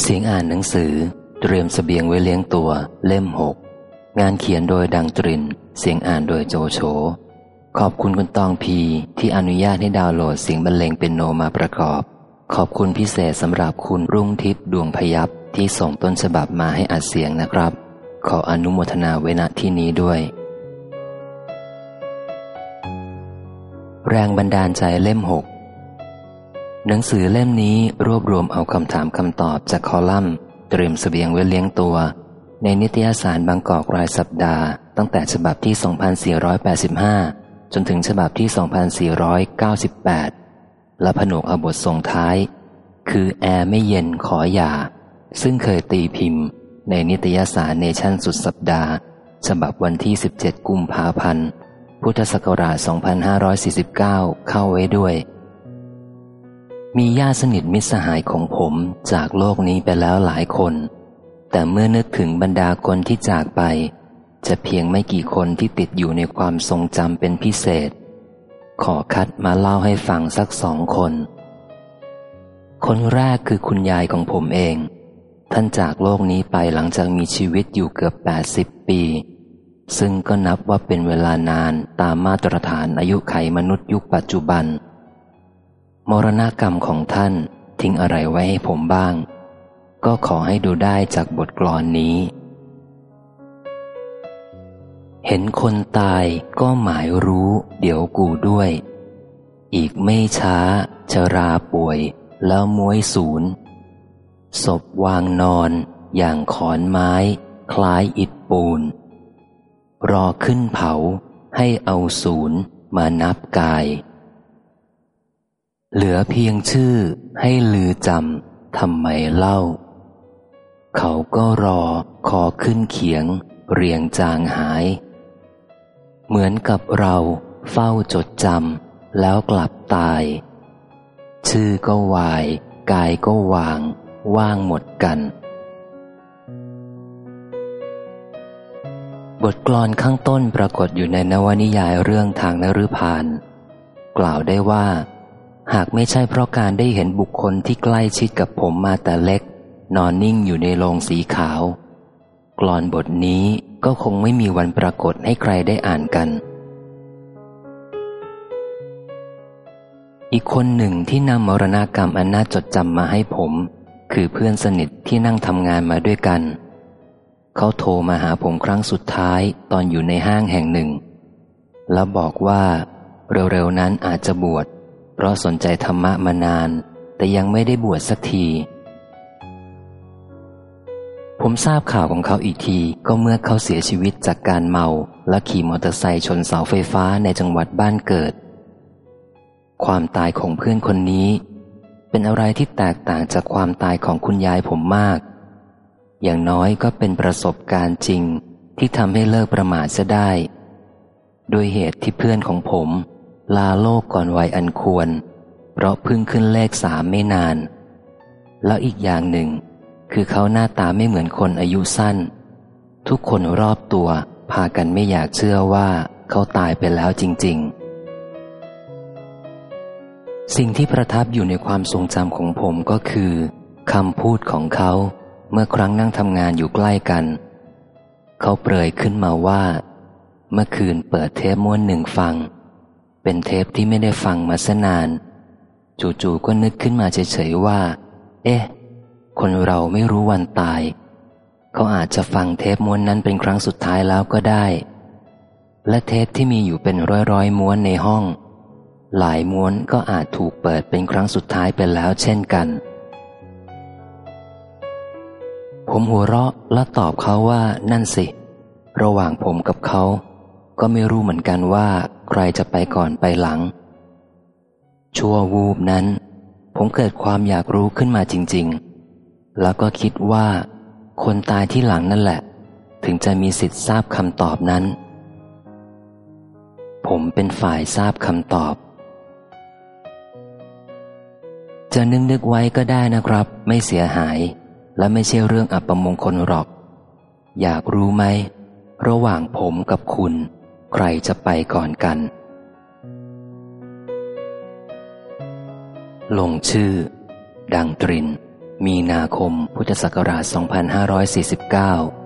เสียงอ่านหนังสือ เตรียมสเสบียงไว้เลี้ยงตัว เล่มหก งานเขียนโดยดังตริน เสียงอ่านโดยโจโฉขอบคุณคุณตองพีที่อนุญาตให้ดาวน์โหลดเสียงบรรเลงเป็นโนมาประกอบ ขอบคุณพิเศษสำหรับคุณรุ่งทิพย์ดวงพยับที่ส่งต้นฉบับมาให้อัดเสียงนะครับ ขออนุโมทนาเวณที่นี้ด้วย แรงบันดาลใจเล่มหก หนังสือเล่มนี้รวบรวมเอาคำถามคำตอบจากคอลัมน์ เตรียมสเสบียงไว้เลี้ยงตัว ในนิตยสารบางกอกรายสัปดาห์ ตั้งแต่ฉบับที่ 2485 จนถึงฉบับที่ 2498 และผนวกเอาบทส่งท้าย คือแอร์ไม่เย็นขออย่า ซึ่งเคยตีพิมพ์ ในนิตยสารเนชั่นสุดสัปดาห์ ฉบับวันที่ 17 กุมภาพันธ์ พุทธศักราช 2549 เข้าไว้ด้วย มีญาติสนิทมิตรสหายของผมจากโลกนี้ไปแล้วหลายคน แต่เมื่อนึกถึงบรรดาคนที่จากไป จะเพียงไม่กี่คนที่ติดอยู่ในความทรงจำเป็นพิเศษ ขอคัดมาเล่าให้ฟังสักสองคน คนแรกคือคุณยายของผมเอง ท่านจากโลกนี้ไปหลังจากมีชีวิตอยู่เกือบ 80 ปี ซึ่งก็นับว่าเป็นเวลานานตามมาตรฐานอายุไขมนุษย์ยุคปัจจุบัน มรณกรรมของท่านทิ้งอะไรไว้ให้ผมบ้าง ก็ขอให้ดูได้จากบทกลอนนี้ เห็นคนตายก็หมายรู้เดี๋ยวกูด้วย อีกไม่ช้าชราป่วยแล้วม้วยศูนย์ศพวางนอนอย่างขอนไม้ คล้ายอิดปูน รอขึ้นเผาให้เอาศูนย์มานับกาย เหลือเพียงชื่อให้ลือจำทำไมเล่า เขาก็รอคอขึ้นเขียง เรียงจางหาย เหมือนกับเราเฝ้าจดจำแล้วกลับตาย ชื่อก็วาย กายก็วาง ว่างหมดกัน บทกลอนข้างต้นปรากฏอยู่ในนวนิยายเรื่องทางนฤพาน กล่าวได้ว่า หากไม่ใช่เพราะการได้เห็นบุคคลที่ใกล้ชิดกับผมมาแต่เล็ก นอนนิ่งอยู่ในโรงสีขาว กลอนบทนี้ก็คงไม่มีวันปรากฏให้ใครได้อ่านกัน อีกคนหนึ่งที่นำมรณากรรมอันน่าจดจำมาให้ผม คือเพื่อนสนิทที่นั่งทำงานมาด้วยกัน เขาโทรมาหาผมครั้งสุดท้ายตอนอยู่ในห้างแห่งหนึ่ง แล้วบอกว่าเร็วๆนั้นอาจจะบวช เพราะสนใจธรรมะมานาน แต่ยังไม่ได้บวชสักที ผมทราบข่าวของเขาอีกทีก็เมื่อเขาเสียชีวิตจากการเมา และขี่มอเตอร์ไซค์ชนเสาไฟฟ้าในจังหวัดบ้านเกิด ความตายของเพื่อนคนนี้ เป็นอะไรที่แตกต่างจากความตายของคุณยายผมมาก อย่างน้อยก็เป็นประสบการณ์จริงที่ทำให้เลิกประมาทจะได้ โดยเหตุที่เพื่อนของผม ลาโลกก่อนวัยอันควร เพราะพิ่งขึ้นเลขสามไม่นาน แล้วอีกอย่างหนึ่ง คือเขาหน้าตาไม่เหมือนคนอายุสั้น ทุกคนรอบตัวพากันไม่อยากเชื่อว่าเขาตายไปแล้วจริง ๆ สิ่งที่ประทับอยู่ในความทรงจำของผมก็คือคำพูดของเขาเมื่อครั้งนั่งทำงานอยู่ใกล้กัน เขาเปรยขึ้นมาว่า เมื่อคืนเปิดเทปม้วนหนึ่งฟัง เป็นเทปที่ไม่ได้ฟังมาสนาน จู่ๆก็นึกขึ้นมาเฉยๆว่า เอ๊ะ คนเราไม่รู้วันตาย เขาอาจจะฟังเทปม้วนนั้นเป็นครั้งสุดท้ายแล้วก็ได้ และเทปที่มีอยู่เป็นร้อยๆม้วนในห้อง หลายม้วนก็อาจถูกเปิดเป็นครั้งสุดท้ายไปแล้วเช่นกัน ผมหัวเราะและตอบเขาว่านั่นสิ ระหว่างผมกับเขา ก็ไม่รู้เหมือนกันว่า ใครจะไปก่อนไปหลัง ชั่ววูบนั้น ผมเกิดความอยากรู้ขึ้นมาจริง ๆ แล้วก็คิดว่า คนตายที่หลังนั่นแหละ ถึงจะมีสิทธิ์ทราบคำตอบนั้น ผมเป็นฝ่ายทราบคำตอบ จะนึกนึกไว้ก็ได้นะครับ ไม่เสียหาย และไม่ใช่เรื่องอัปมงคลหรอก อยากรู้ไหมระหว่างผมกับคุณ ใครจะไปก่อนกัน ลงชื่อ ดังตริน มีนาคมพุทธศักราช 2549